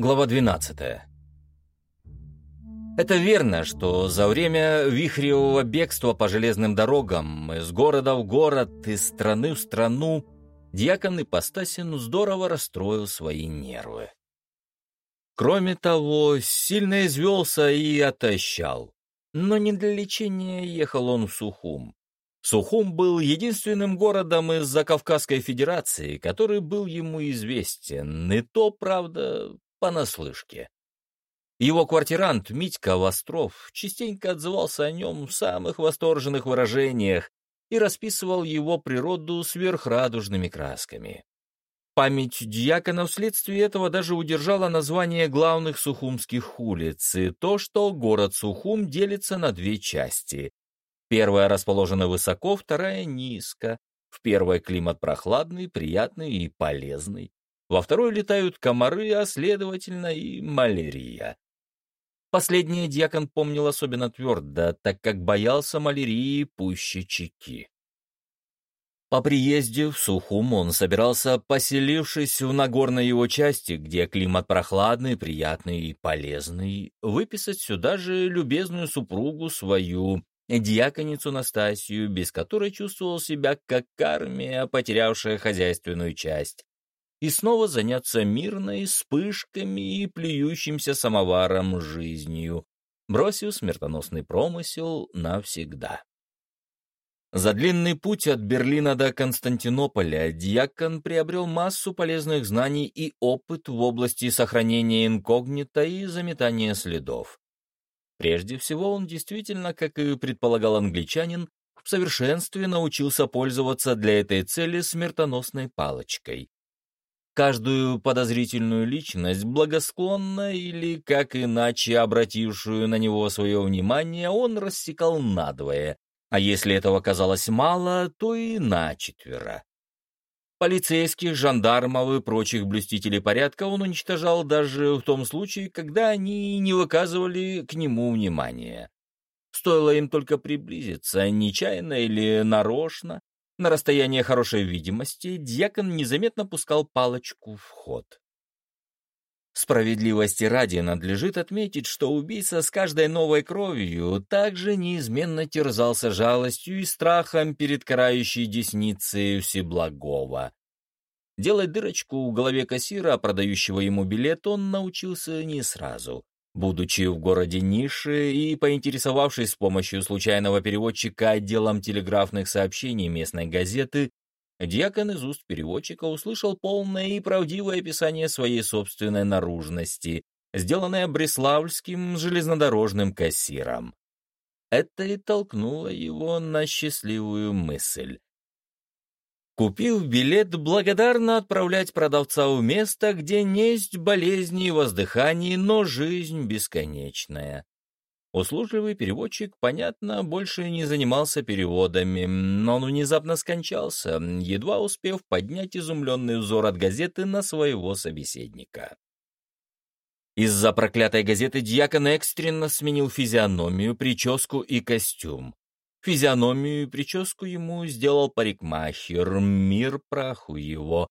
Глава 12. Это верно, что за время вихревого бегства по железным дорогам из города в город, из страны в страну, дьякон Ипостасин здорово расстроил свои нервы. Кроме того, сильно извелся и отощал. Но не для лечения ехал он в Сухум. Сухум был единственным городом из Закавказской Федерации, который был ему известен, и то, правда, понаслышке. Его квартирант Митька Востров частенько отзывался о нем в самых восторженных выражениях и расписывал его природу сверхрадужными красками. Память дьякона вследствие этого даже удержала название главных сухумских улиц и то, что город Сухум делится на две части. Первая расположена высоко, вторая низко. В первой климат прохладный, приятный и полезный во второй летают комары, а следовательно и малярия. Последнее дьякон помнил особенно твердо, так как боялся малярии пуще чеки. По приезде в Сухум он собирался, поселившись в Нагорной его части, где климат прохладный, приятный и полезный, выписать сюда же любезную супругу свою, дьяконицу Настасью, без которой чувствовал себя как армия, потерявшая хозяйственную часть, и снова заняться мирной вспышками и плюющимся самоваром жизнью, бросив смертоносный промысел навсегда. За длинный путь от Берлина до Константинополя дьякон приобрел массу полезных знаний и опыт в области сохранения инкогнито и заметания следов. Прежде всего, он действительно, как и предполагал англичанин, в совершенстве научился пользоваться для этой цели смертоносной палочкой. Каждую подозрительную личность, благосклонно или как иначе обратившую на него свое внимание, он рассекал надвое, а если этого казалось мало, то и на четверо. Полицейских, жандармов и прочих блюстителей порядка он уничтожал даже в том случае, когда они не выказывали к нему внимания. Стоило им только приблизиться, нечаянно или нарочно, на расстояние хорошей видимости дьякон незаметно пускал палочку в ход. Справедливости ради надлежит отметить, что убийца с каждой новой кровью также неизменно терзался жалостью и страхом перед карающей десницей Всеблагого. Делать дырочку в голове кассира, продающего ему билет, он научился не сразу. Будучи в городе Ниши и поинтересовавшись с помощью случайного переводчика отделом телеграфных сообщений местной газеты, Дьякон из уст переводчика услышал полное и правдивое описание своей собственной наружности, сделанное бреславским железнодорожным кассиром. Это и толкнуло его на счастливую мысль. Купив билет, благодарно отправлять продавца в место, где несть болезни и воздыханий, но жизнь бесконечная. Услужливый переводчик, понятно, больше не занимался переводами, но он внезапно скончался, едва успев поднять изумленный взор от газеты на своего собеседника. Из-за проклятой газеты дьякон экстренно сменил физиономию, прическу и костюм. Физиономию и прическу ему сделал парикмахер, мир праху его.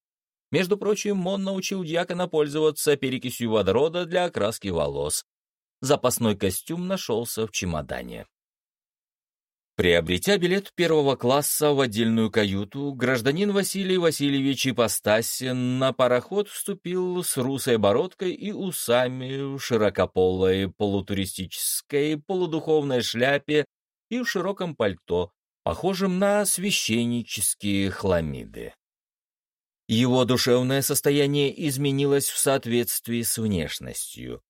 Между прочим, он научил дьякона пользоваться перекисью водорода для окраски волос. Запасной костюм нашелся в чемодане. Приобретя билет первого класса в отдельную каюту, гражданин Василий Васильевич Ипостасин на пароход вступил с русой бородкой и усами в широкополой полутуристической полудуховной шляпе и в широком пальто, похожем на священнические хламиды. Его душевное состояние изменилось в соответствии с внешностью.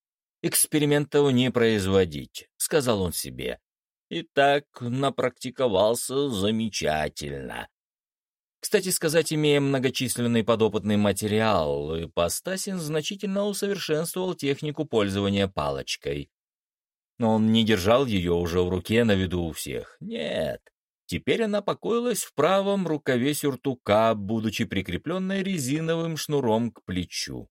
«Экспериментов не производить», — сказал он себе. И так напрактиковался замечательно. Кстати сказать, имея многочисленный подопытный материал, Ипостасин значительно усовершенствовал технику пользования палочкой. Но он не держал ее уже в руке на виду у всех. Нет. Теперь она покоилась в правом рукаве сюртука, будучи прикрепленной резиновым шнуром к плечу.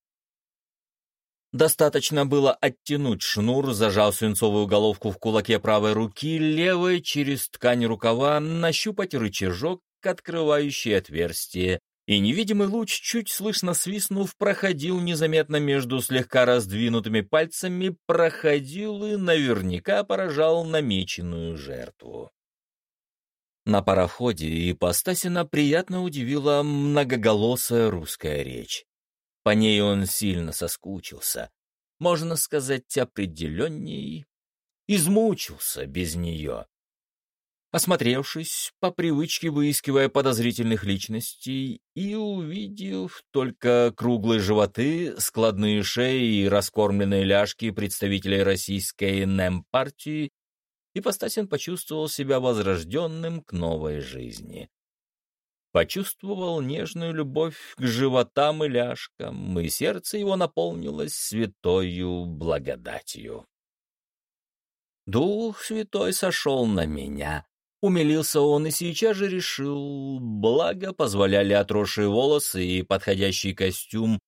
Достаточно было оттянуть шнур, зажав свинцовую головку в кулаке правой руки, левой через ткань рукава нащупать рычажок, открывающий отверстие, и невидимый луч, чуть слышно свистнув, проходил незаметно между слегка раздвинутыми пальцами, проходил и наверняка поражал намеченную жертву. На пароходе ипостасина приятно удивила многоголосая русская речь. По ней он сильно соскучился. Можно сказать, определенней измучился без нее. Осмотревшись, по привычке выискивая подозрительных личностей и увидев только круглые животы, складные шеи и раскормленные ляжки представителей российской НЭМ-партии, Ипостасин почувствовал себя возрожденным к новой жизни. Почувствовал нежную любовь к животам и ляжкам, и сердце его наполнилось святою благодатью. Дух Святой сошел на меня, Умилился он и сейчас же решил, благо позволяли отросшие волосы и подходящий костюм,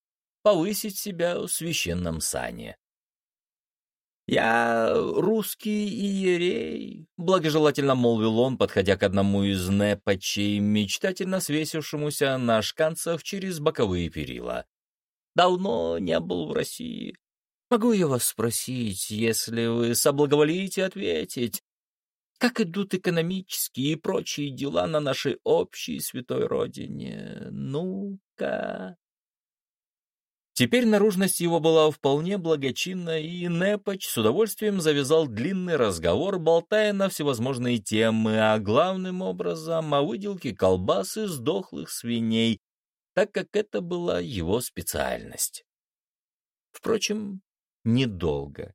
повысить себя в священном сане. «Я русский иерей», — благожелательно молвил он, подходя к одному из непочей, мечтательно свесившемуся на шканцах через боковые перила. «Давно не был в России. Могу я вас спросить, если вы соблаговолите ответить, как идут экономические и прочие дела на нашей общей святой родине? Ну-ка. Теперь наружность его была вполне благочинна, и Непоч с удовольствием завязал длинный разговор, болтая на всевозможные темы, а главным образом о выделке колбасы с дохлых свиней, так как это была его специальность. Впрочем, недолго.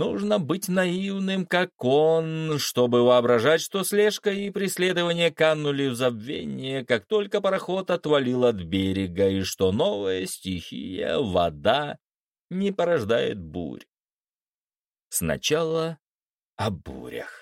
Нужно быть наивным, как он, чтобы воображать, что слежка и преследование канули в забвение, как только пароход отвалил от берега, и что новая стихия, вода, не порождает бурь. Сначала о бурях.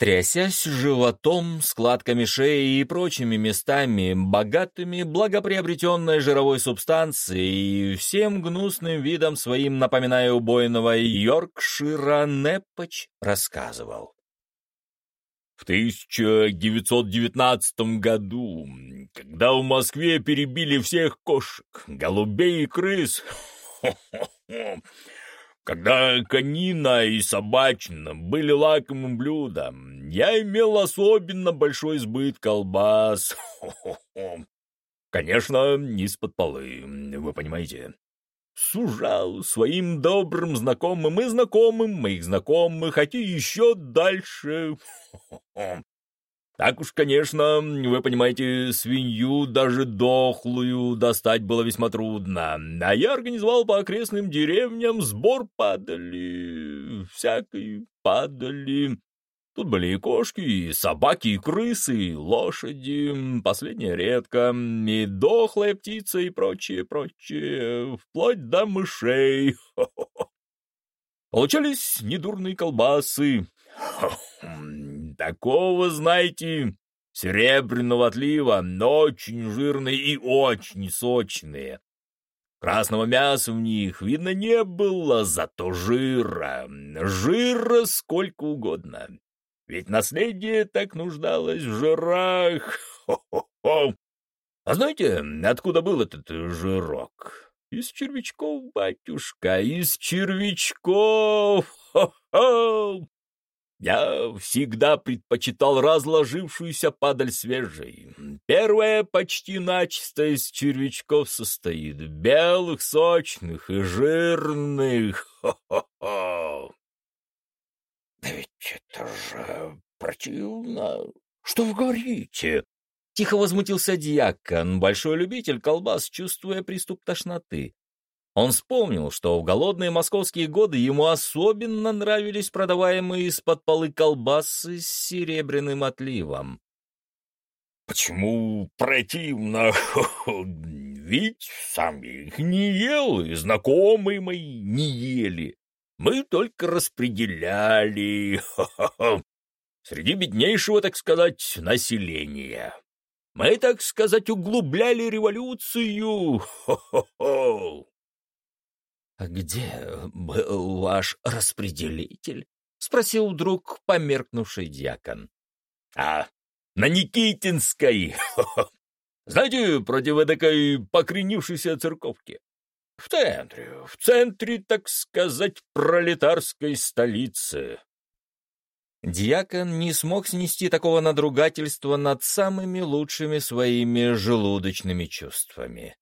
Трясясь животом, складками шеи и прочими местами, богатыми благоприобретенной жировой субстанцией и всем гнусным видом своим, напоминая убойного Йоркшира, Непоч рассказывал. В 1919 году, когда в Москве перебили всех кошек, голубей и крыс, Когда конина и собачина были лакомым блюдом, я имел особенно большой сбыт колбас. Конечно, не из-под полы, вы понимаете. Сужал своим добрым знакомым и знакомым моих знакомых, а те еще дальше. Так уж, конечно, вы понимаете, свинью даже дохлую достать было весьма трудно. А я организовал по окрестным деревням сбор падали, всякой падали. Тут были и кошки, и собаки, и крысы, и лошади, последняя редко, и дохлая птица, и прочее, прочее, вплоть до мышей. Получались недурные колбасы. Такого, знаете, серебряного отлива, но очень жирные и очень сочные. Красного мяса в них, видно, не было, зато жира. Жира сколько угодно. Ведь наследие так нуждалось в жирах. Хо-хо-хо. А знаете, откуда был этот жирок? Из червячков, батюшка, из червячков. Хо-хо. Я всегда предпочитал разложившуюся падаль свежей. Первая почти начисто из червячков состоит, белых, сочных и жирных. Хо-хо-хо. Да ведь это же противно. Что вы говорите? Тихо возмутился дьякон, большой любитель колбас, чувствуя приступ тошноты. Он вспомнил, что в голодные московские годы ему особенно нравились продаваемые из-под полы колбасы с серебряным отливом. «Почему противно? Ведь сам их не ел, и знакомые мои не ели. Мы только распределяли среди беднейшего, так сказать, населения. Мы, так сказать, углубляли революцию. Хо-хо-хо!» «А где был ваш распределитель?» — спросил вдруг померкнувший дьякон. «А, на Никитинской! Знаете, против эдакой покренившейся церковки? В центре, в центре, так сказать, пролетарской столицы. Дьякон не смог снести такого надругательства над самыми лучшими своими желудочными чувствами.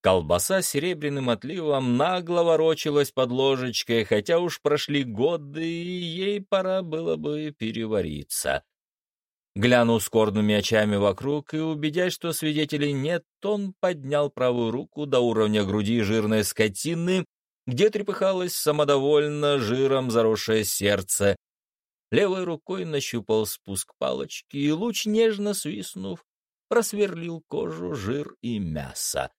Колбаса серебряным отливом нагло ворочалась под ложечкой, хотя уж прошли годы, и ей пора было бы перевариться. Глянул скорбными очами вокруг и, убедясь, что свидетелей нет, он поднял правую руку до уровня груди жирной скотины, где трепыхалось самодовольно жиром заросшее сердце. Левой рукой нащупал спуск палочки, и луч, нежно свистнув, просверлил кожу, жир и мясо.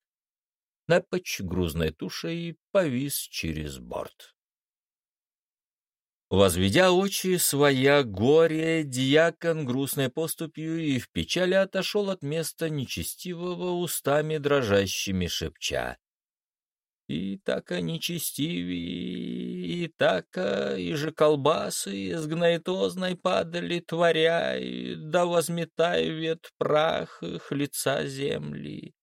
Напач грузной тушей повис через борт. Возведя очи своя горе, дьякон грустной поступью и в печали отошел от места нечестивого устами дрожащими шепча. И така нечестивее, и така, и же колбасы из гнайтозной падали, творяй, да возметай вет прах их лица земли.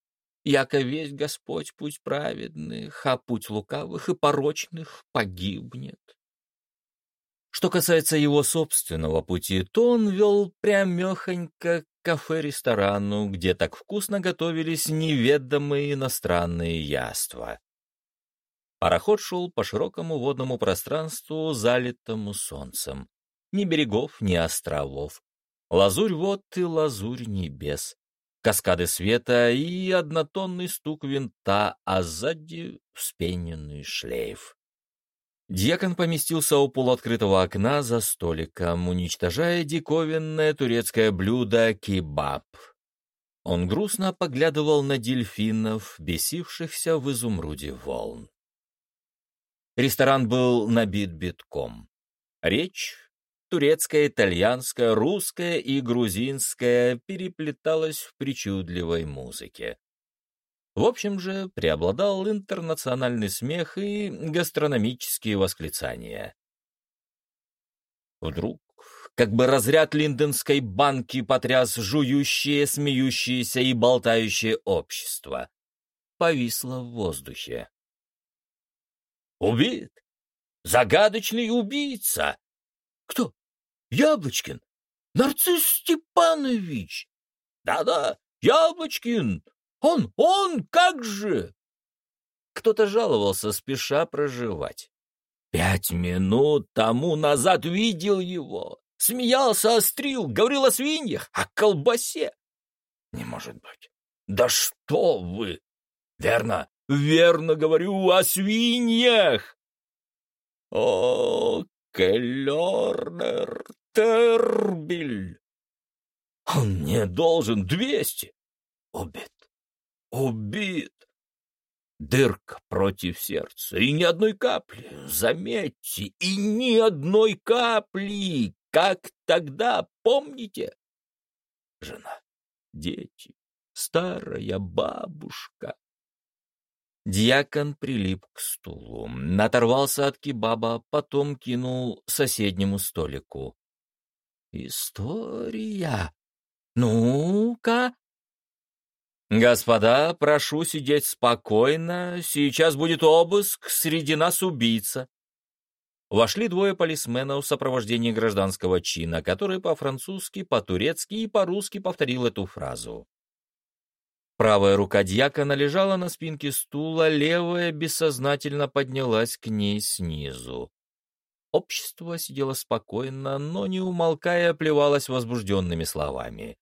Яко весь Господь путь праведных, а путь лукавых и порочных погибнет. Что касается его собственного пути, то он вел прямехонько к кафе-ресторану, где так вкусно готовились неведомые иностранные яства. Пароход шел по широкому водному пространству, залитому солнцем. Ни берегов, ни островов. Лазурь вод и лазурь небес. Каскады света и однотонный стук винта, а сзади вспененный шлейф. Дьякон поместился у полуоткрытого окна за столиком, уничтожая диковинное турецкое блюдо кебаб. Он грустно поглядывал на дельфинов, бесившихся в изумруде волн. Ресторан был набит битком. Речь турецкая, итальянская, русская и грузинская переплеталась в причудливой музыке. В общем же, преобладал интернациональный смех и гастрономические восклицания. Вдруг, как бы разряд линденской банки потряс жующее, смеющееся и болтающее общество, повисло в воздухе. «Убит! Загадочный убийца!» «Кто? Яблочкин? Нарцисс Степанович!» «Да-да, Яблочкин! Он, он, как же!» Кто-то жаловался, спеша проживать. «Пять минут тому назад видел его. Смеялся, острил, говорил о свиньях, о колбасе. Не может быть. Да что вы! Верно, верно говорю о свиньях. О, Келлернер Тербель! Он не должен двести. Убит. Убит. Дырка против сердца, и ни одной капли, заметьте, и ни одной капли, как тогда, помните? Жена, дети, старая бабушка. Дьякон прилип к стулу, оторвался от кебаба, потом кинул соседнему столику. «История! Ну-ка, «Господа, прошу сидеть спокойно, сейчас будет обыск, среди нас убийца». Вошли двое полисменов в сопровождении гражданского чина, который по-французски, по-турецки и по-русски повторил эту фразу. Правая рука дьякона лежала на спинке стула, левая бессознательно поднялась к ней снизу. Общество сидело спокойно, но не умолкая плевалось возбужденными словами.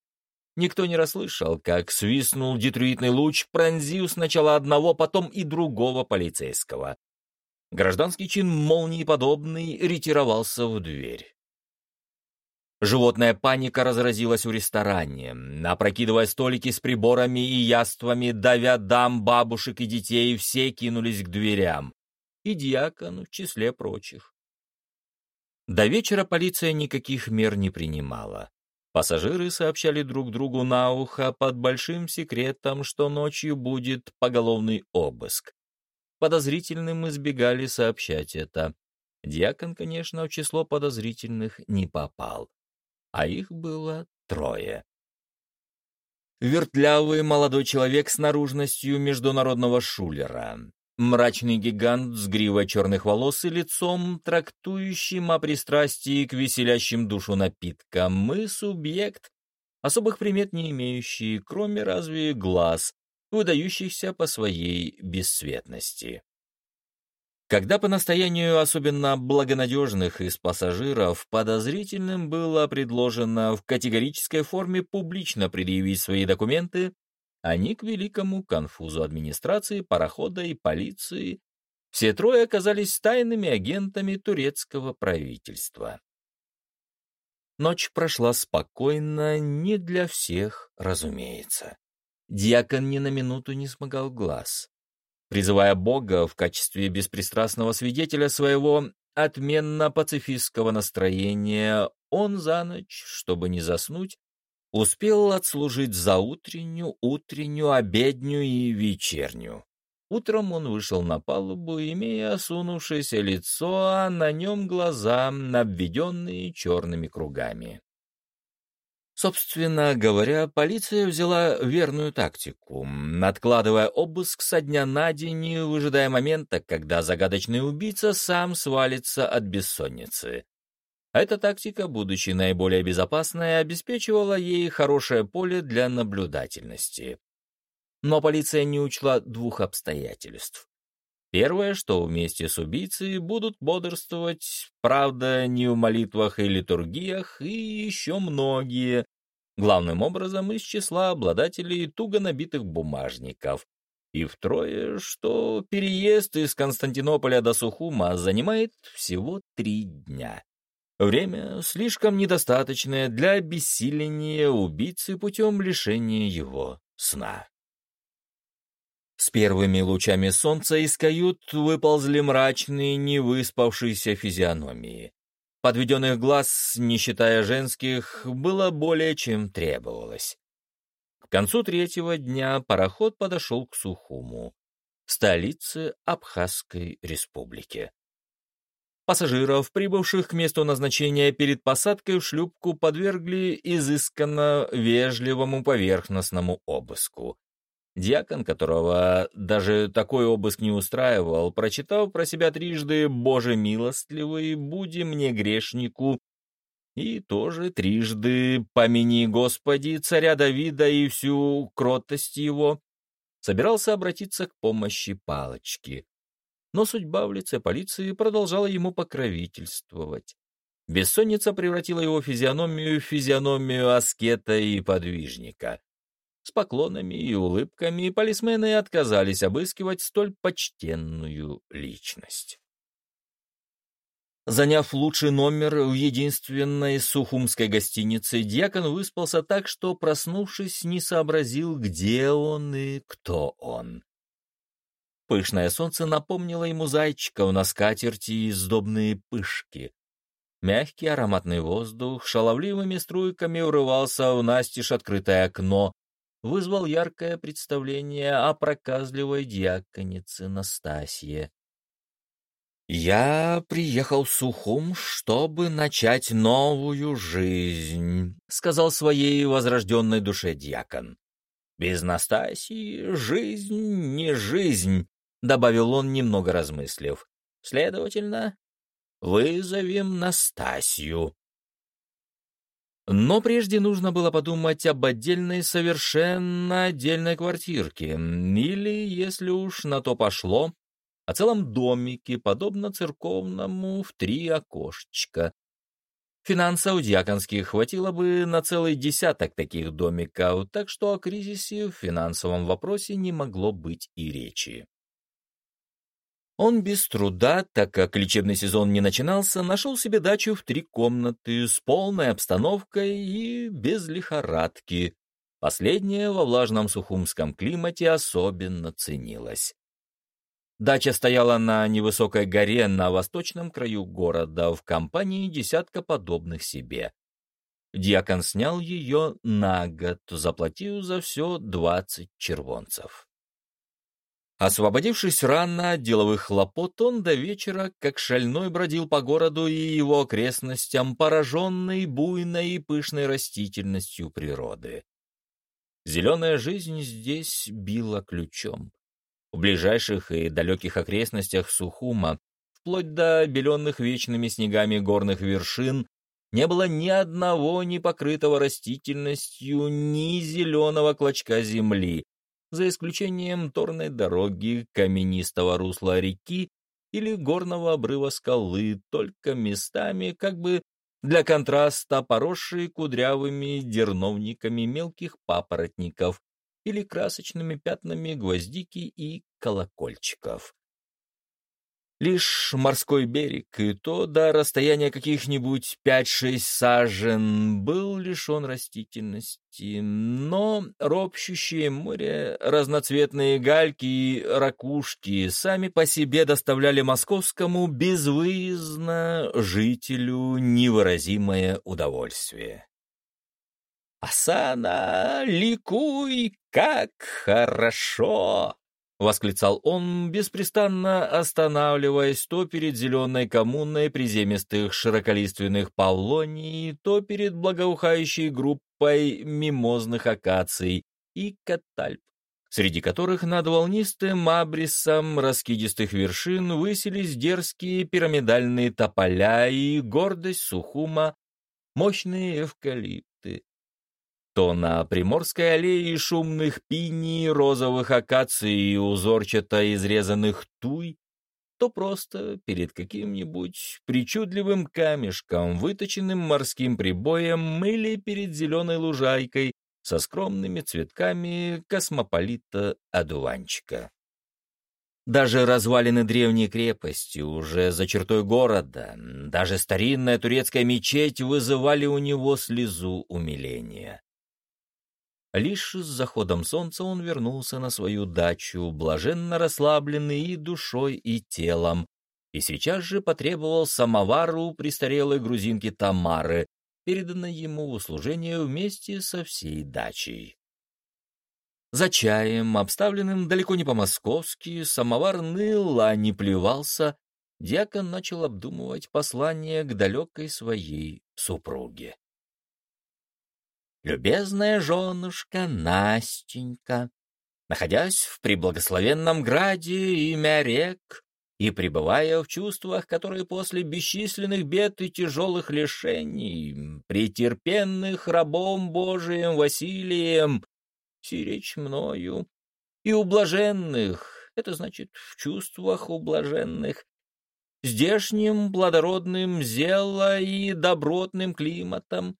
Никто не расслышал, как свистнул детруитный луч, пронзив сначала одного, потом и другого полицейского. Гражданский чин молниеподобный ретировался в дверь. Животная паника разразилась в ресторане, опрокидывая столики с приборами и яствами, давя дам, бабушек и детей, все кинулись к дверям. И дьякон в числе прочих. До вечера полиция никаких мер не принимала. Пассажиры сообщали друг другу на ухо под большим секретом, что ночью будет поголовный обыск. Подозрительным избегали сообщать это. Дьякон, конечно, в число подозрительных не попал. А их было трое. вертлявый молодой человек с наружностью международного шулера. Мрачный гигант с гривой черных волос и лицом, трактующим о пристрастии к веселящим душу напиткам, и субъект, особых примет не имеющий, кроме разве глаз, выдающихся по своей бесцветности. Когда по настоянию особенно благонадежных из пассажиров подозрительным было предложено в категорической форме публично предъявить свои документы, они к великому конфузу администрации, парохода и полиции все трое оказались тайными агентами турецкого правительства. Ночь прошла спокойно, не для всех, разумеется. Дьякон ни на минуту не смогал глаз. Призывая Бога в качестве беспристрастного свидетеля своего отменно-пацифистского настроения, он за ночь, чтобы не заснуть, успел отслужить за утреннюю, утреннюю, обедню и вечернюю. Утром он вышел на палубу, имея осунувшееся лицо, а на нем глаза, обведенные черными кругами. Собственно говоря, полиция взяла верную тактику, откладывая обыск со дня на день, выжидая момента, когда загадочный убийца сам свалится от бессонницы. Эта тактика, будучи наиболее безопасной, обеспечивала ей хорошее поле для наблюдательности. Но полиция не учла двух обстоятельств. Первое, что вместе с убийцей будут бодрствовать, правда, не в молитвах и литургиях, и еще многие, главным образом из числа обладателей туго набитых бумажников. И втрое, что переезд из Константинополя до Сухума занимает всего три дня. Время слишком недостаточное для обессиления убийцы путем лишения его сна. С первыми лучами солнца из кают выползли мрачные, невыспавшиеся физиономии. Подведенных глаз, не считая женских, было более чем требовалось. К концу третьего дня пароход подошел к Сухуму, столице Абхазской республики. Пассажиров, прибывших к месту назначения перед посадкой в шлюпку, подвергли изысканно вежливому поверхностному обыску. Дьякон, которого даже такой обыск не устраивал, прочитав про себя трижды «Боже милостливый, буди мне грешнику», и тоже трижды «Помяни, Господи, царя Давида и всю кротость его», собирался обратиться к помощи палочки но судьба в лице полиции продолжала ему покровительствовать. Бессонница превратила его физиономию в физиономию аскета и подвижника. С поклонами и улыбками полисмены отказались обыскивать столь почтенную личность. Заняв лучший номер в единственной сухумской гостинице, дьякон выспался так, что, проснувшись, не сообразил, где он и кто он. Пышное солнце напомнило ему зайчиков на скатерти и сдобные пышки. Мягкий ароматный воздух шаловливыми струйками урывался в настежь открытое окно, вызвал яркое представление о проказливой дьяконице Настасье. «Я приехал в Сухум, чтобы начать новую жизнь», — сказал своей возрожденной душе дьякон. «Без Настасьи жизнь не жизнь, добавил он, немного размыслив. Следовательно, вызовем Настасью. Но прежде нужно было подумать об отдельной, совершенно отдельной квартирке, или, если уж на то пошло, о целом домике, подобно церковному, в три окошечка. Финансов дьяконских хватило бы на целый десяток таких домиков, так что о кризисе в финансовом вопросе не могло быть и речи. Он без труда, так как лечебный сезон не начинался, нашел себе дачу в три комнаты с полной обстановкой и без лихорадки. Последнее во влажном сухумском климате особенно ценилось. Дача стояла на невысокой горе на восточном краю города в компании десятка подобных себе. Дьякон снял ее на год, заплатив за все двадцать червонцев. Освободившись рано от деловых хлопот, он до вечера, как шальной, бродил по городу и его окрестностям, пораженный буйной и пышной растительностью природы. Зеленая жизнь здесь била ключом. В ближайших и далеких окрестностях Сухума, вплоть до беленных вечными снегами горных вершин, не было ни одного не покрытого растительностью, ни зеленого клочка земли, за исключением торной дороги, каменистого русла реки или горного обрыва скалы, только местами, как бы для контраста, поросшие кудрявыми дерновниками мелких папоротников или красочными пятнами гвоздики и колокольчиков. Лишь морской берег, и то до расстояния каких-нибудь пять-шесть сажен, был лишен растительности, но ропщущее море, разноцветные гальки и ракушки сами по себе доставляли московскому безвыездно жителю невыразимое удовольствие. «Асана, ликуй, как хорошо!» — восклицал он, беспрестанно останавливаясь то перед зеленой коммуной приземистых широколиственных полоний, то перед благоухающей группой мимозных акаций и катальп, среди которых над волнистым абрисом раскидистых вершин высились дерзкие пирамидальные тополя и гордость Сухума, мощные эвкалипты то на Приморской аллее шумных пиний, розовых акаций и узорчато изрезанных туй, то просто перед каким-нибудь причудливым камешком, выточенным морским прибоем или перед зеленой лужайкой со скромными цветками космополита-одуванчика. Даже развалины древней крепости, уже за чертой города, даже старинная турецкая мечеть вызывали у него слезу умиления. Лишь с заходом солнца он вернулся на свою дачу, блаженно расслабленный и душой, и телом, и сейчас же потребовал самовару престарелой грузинки Тамары, переданной ему в услужение вместе со всей дачей. За чаем, обставленным далеко не по-московски, самовар ныл, а не плевался, дьякон начал обдумывать послание к далекой своей супруге любезная женушка Настенька, находясь в приблагословенном граде имя рек и пребывая в чувствах, которые после бесчисленных бед и тяжелых лишений, претерпенных рабом Божиим Василием, сиречь мною, и ублаженных, это значит в чувствах ублаженных, здешним плодородным зело и добротным климатом,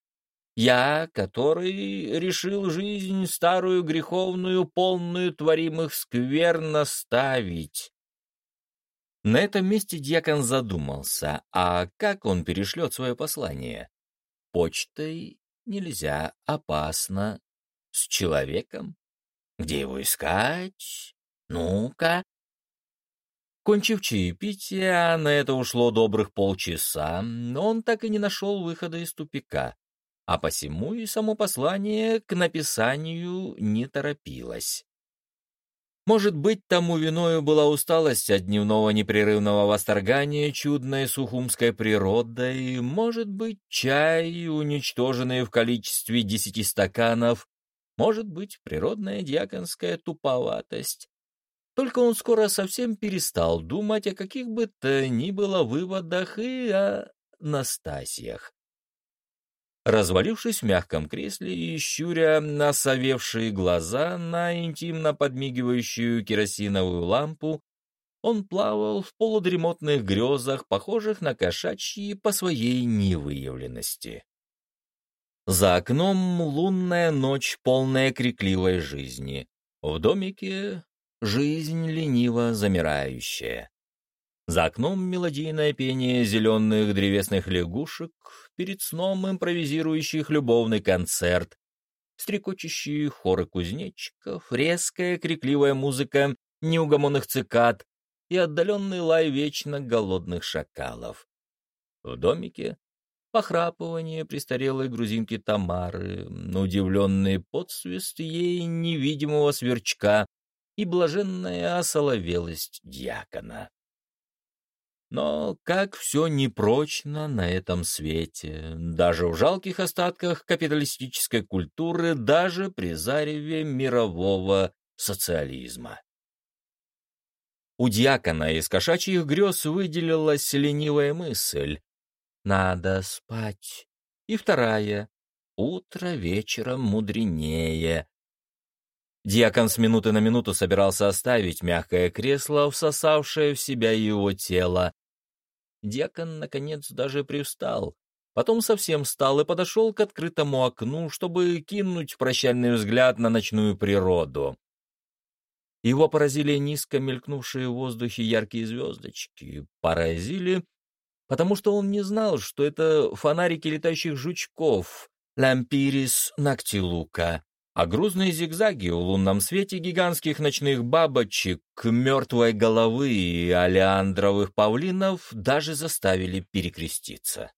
я, который решил жизнь старую греховную, полную творимых сквер наставить. На этом месте дьякон задумался, а как он перешлет свое послание? Почтой нельзя, опасно. С человеком? Где его искать? Ну-ка. Кончив чаепитие, а на это ушло добрых полчаса, но он так и не нашел выхода из тупика а посему и само послание к написанию не торопилось. Может быть, тому виною была усталость от дневного непрерывного восторгания чудной сухумской природой, может быть, чай, уничтоженный в количестве десяти стаканов, может быть, природная дьяконская туповатость. Только он скоро совсем перестал думать о каких бы то ни было выводах и о Настасьях. Развалившись в мягком кресле и щуря насовевшие глаза на интимно подмигивающую керосиновую лампу, он плавал в полудремотных грезах, похожих на кошачьи по своей невыявленности. За окном лунная ночь, полная крикливой жизни. В домике жизнь лениво замирающая. За окном мелодийное пение зеленых древесных лягушек, перед сном импровизирующих любовный концерт, стрекочущие хоры кузнечиков, резкая крикливая музыка неугомонных цикад и отдаленный лай вечно голодных шакалов. В домике похрапывание престарелой грузинки Тамары, удивленный подсвист ей невидимого сверчка и блаженная осоловелость дьякона. Но как все непрочно на этом свете, даже в жалких остатках капиталистической культуры, даже при зареве мирового социализма. У дьякона из кошачьих грез выделилась ленивая мысль «надо спать», и вторая «утро вечером мудренее». Дьякон с минуты на минуту собирался оставить мягкое кресло, всосавшее в себя его тело. Дьякон, наконец, даже привстал. Потом совсем встал и подошел к открытому окну, чтобы кинуть прощальный взгляд на ночную природу. Его поразили низко мелькнувшие в воздухе яркие звездочки. Поразили, потому что он не знал, что это фонарики летающих жучков, лампирис нактилука, а грузные зигзаги в лунном свете гигантских ночных бабочек, мертвой головы и алиандровых павлинов даже заставили перекреститься.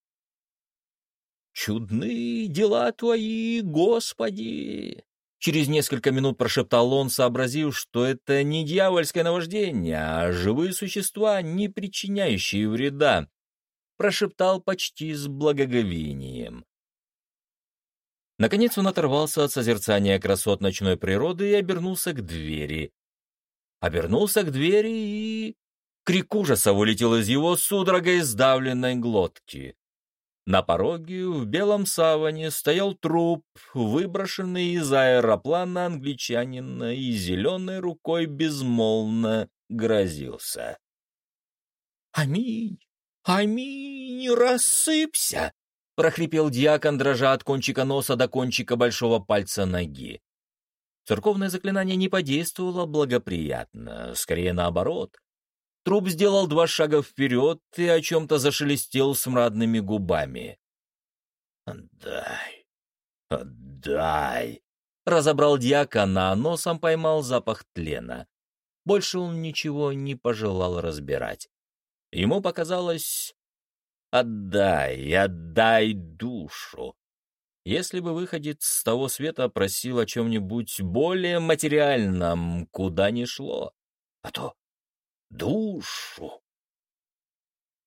«Чудные дела твои, Господи!» Через несколько минут прошептал он, сообразив, что это не дьявольское наваждение, а живые существа, не причиняющие вреда. Прошептал почти с благоговением. Наконец он оторвался от созерцания красот ночной природы и обернулся к двери. Обернулся к двери и... Крик ужаса вылетел из его судорогой сдавленной глотки. На пороге в белом саване стоял труп, выброшенный из аэроплана англичанина, и зеленой рукой безмолвно грозился. «Аминь! Аминь! Рассыпься!» — прохрипел диакон, дрожа от кончика носа до кончика большого пальца ноги. Церковное заклинание не подействовало благоприятно, скорее наоборот. Труп сделал два шага вперед и о чем-то зашелестел смрадными губами. «Отдай! Отдай!» Разобрал дьякона, а носом поймал запах тлена. Больше он ничего не пожелал разбирать. Ему показалось «Отдай, отдай душу!» Если бы выходец с того света просил о чем-нибудь более материальном, куда ни шло. А то душу.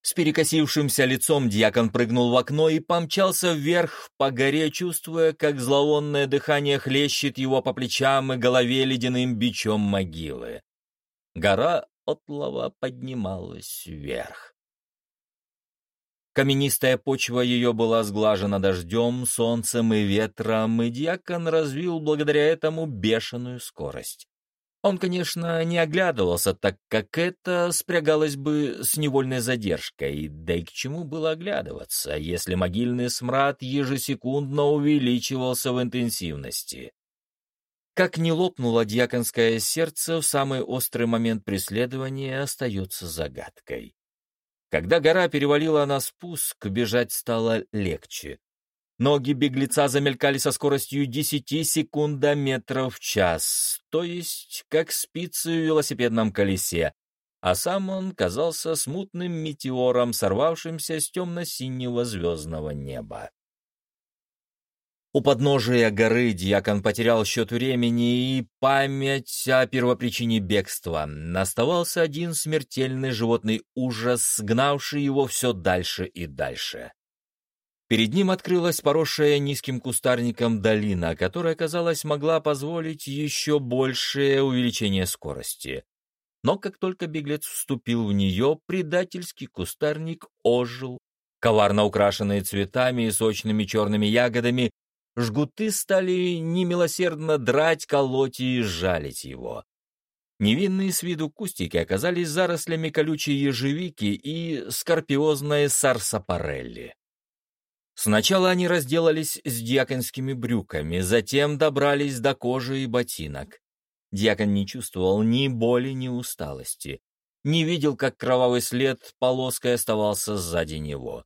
С перекосившимся лицом дьякон прыгнул в окно и помчался вверх по горе, чувствуя, как зловонное дыхание хлещет его по плечам и голове ледяным бичом могилы. Гора отлова поднималась вверх. Каменистая почва ее была сглажена дождем, солнцем и ветром, и дьякон развил благодаря этому бешеную скорость. Он, конечно, не оглядывался, так как это спрягалось бы с невольной задержкой, да и к чему было оглядываться, если могильный смрад ежесекундно увеличивался в интенсивности. Как не лопнуло дьяконское сердце, в самый острый момент преследования остается загадкой. Когда гора перевалила на спуск, бежать стало легче. Ноги беглеца замелькали со скоростью 10 секундометров в час, то есть как спицы в велосипедном колесе, а сам он казался смутным метеором, сорвавшимся с темно-синего звездного неба. У подножия горы дьякон потерял счет времени и память о первопричине бегства. Оставался один смертельный животный ужас, гнавший его все дальше и дальше. Перед ним открылась поросшая низким кустарником долина, которая, казалось, могла позволить еще большее увеличение скорости. Но как только беглец вступил в нее, предательский кустарник ожил. Коварно украшенные цветами и сочными черными ягодами, жгуты стали немилосердно драть, колоть и жалить его. Невинные с виду кустики оказались зарослями колючей ежевики и скорпиозной сарсапарелли. Сначала они разделались с дьяконскими брюками, затем добрались до кожи и ботинок. Дьякон не чувствовал ни боли, ни усталости. Не видел, как кровавый след полоской оставался сзади него.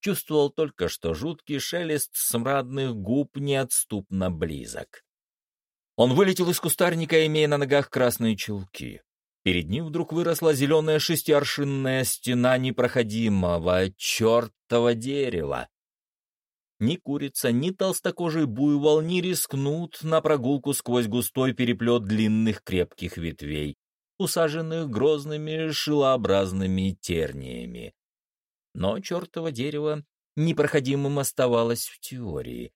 Чувствовал только, что жуткий шелест смрадных губ неотступно близок. Он вылетел из кустарника, имея на ногах красные чулки. Перед ним вдруг выросла зеленая шестиаршинная стена непроходимого чертова дерева. Ни курица, ни толстокожий буйвол не рискнут на прогулку сквозь густой переплет длинных крепких ветвей. усаженных грозными шилообразными терниями. Но чертово дерево непроходимым оставалось в теории.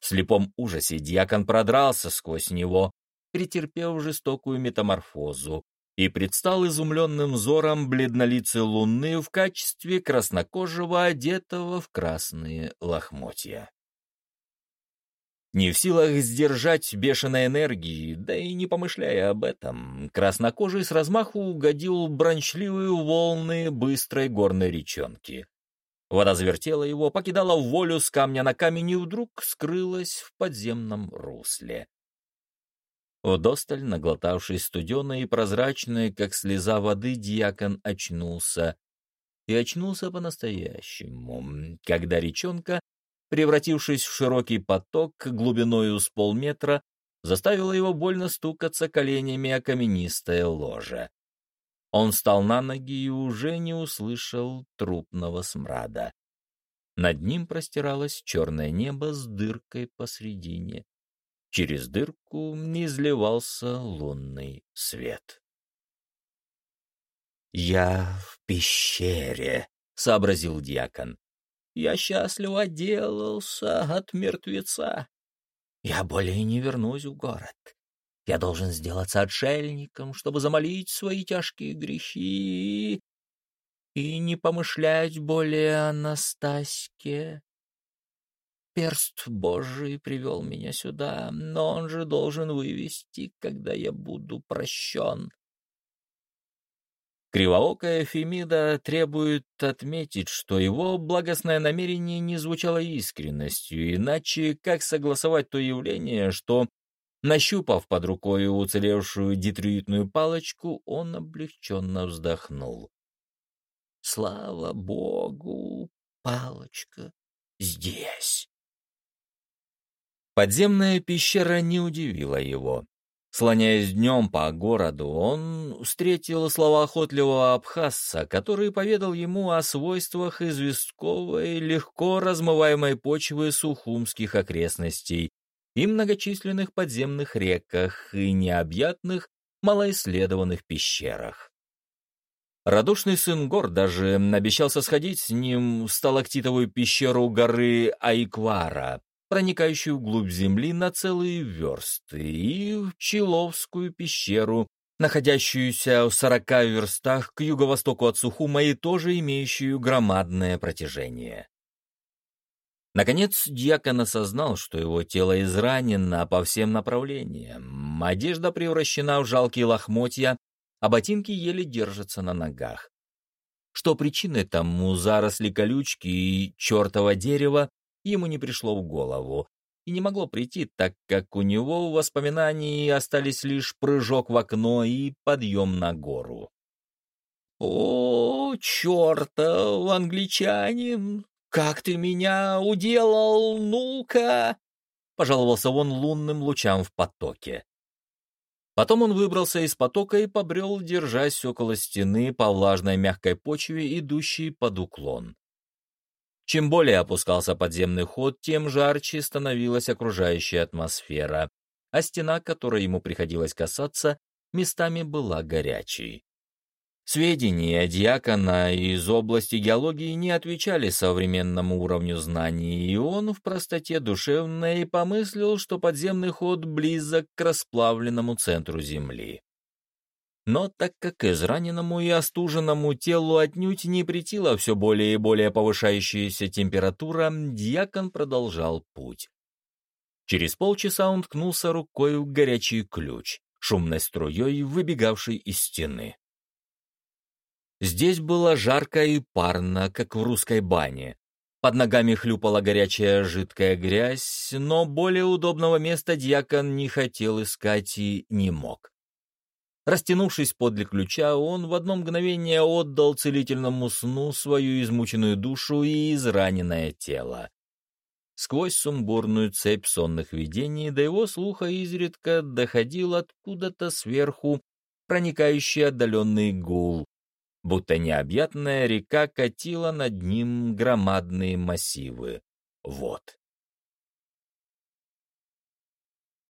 В слепом ужасе дьякон продрался сквозь него, претерпев жестокую метаморфозу, и предстал изумленным взором бледнолицей луны в качестве краснокожего, одетого в красные лохмотья. Не в силах сдержать бешеной энергии, да и не помышляя об этом, краснокожий с размаху угодил брончливые волны быстрой горной речонки. Вода завертела его, покидала волю с камня на камень и вдруг скрылась в подземном русле. Вдосталь, наглотавшись студеной и прозрачной, как слеза воды, дьякон очнулся. И очнулся по-настоящему, когда речонка, превратившись в широкий поток глубиною с полметра, заставила его больно стукаться коленями о каменистое ложе. Он встал на ноги и уже не услышал трупного смрада. Над ним простиралось черное небо с дыркой посредине. Через дырку изливался лунный свет. «Я в пещере», — сообразил дьякон. «Я счастливо отделался от мертвеца. Я более не вернусь в город. Я должен сделаться отшельником, чтобы замолить свои тяжкие грехи и не помышлять более о Настаське. Перст Божий привел меня сюда, но он же должен вывести, когда я буду прощен. Кривоокая Фемида требует отметить, что его благостное намерение не звучало искренностью, иначе как согласовать то явление, что, нащупав под рукой уцелевшую детруитную палочку, он облегченно вздохнул. «Слава Богу, палочка здесь!» Подземная пещера не удивила его. Слоняясь днем по городу, он встретил слова охотливого абхазца, который поведал ему о свойствах известковой, легко размываемой почвы сухумских окрестностей и многочисленных подземных реках и необъятных, малоисследованных пещерах. Радушный сын гор даже обещался сходить с ним в сталактитовую пещеру горы Айквара, проникающую вглубь земли на целые версты, и в Человскую пещеру, находящуюся в сорока верстах к юго-востоку от Сухума и тоже имеющую громадное протяжение. Наконец, дьякон осознал, что его тело изранено по всем направлениям, одежда превращена в жалкие лохмотья, а ботинки еле держатся на ногах. Что причиной тому заросли колючки и чертова дерева, ему не пришло в голову и не могло прийти, так как у него в воспоминании остались лишь прыжок в окно и подъем на гору. «О, чертов англичанин! Как ты меня уделал, ну-ка!» — пожаловался он лунным лучам в потоке. Потом он выбрался из потока и побрел, держась около стены по влажной мягкой почве, идущей под уклон. Чем более опускался подземный ход, тем жарче становилась окружающая атмосфера, а стена, которой ему приходилось касаться, местами была горячей. Сведения диакона из области геологии не отвечали современному уровню знаний, и он в простоте душевной помыслил, что подземный ход близок к расплавленному центру Земли. Но так как израненному и остуженному телу отнюдь не притила все более и более повышающаяся температура, дьякон продолжал путь. Через полчаса он ткнулся рукой в горячий ключ, шумной струей, выбегавший из стены. Здесь было жарко и парно, как в русской бане. Под ногами хлюпала горячая жидкая грязь, но более удобного места дьякон не хотел искать и не мог. Растянувшись подле ключа, он в одно мгновение отдал целительному сну свою измученную душу и израненное тело. Сквозь сумбурную цепь сонных видений до его слуха изредка доходил откуда-то сверху проникающий отдаленный гул, будто необъятная река катила над ним громадные массивы. Вот.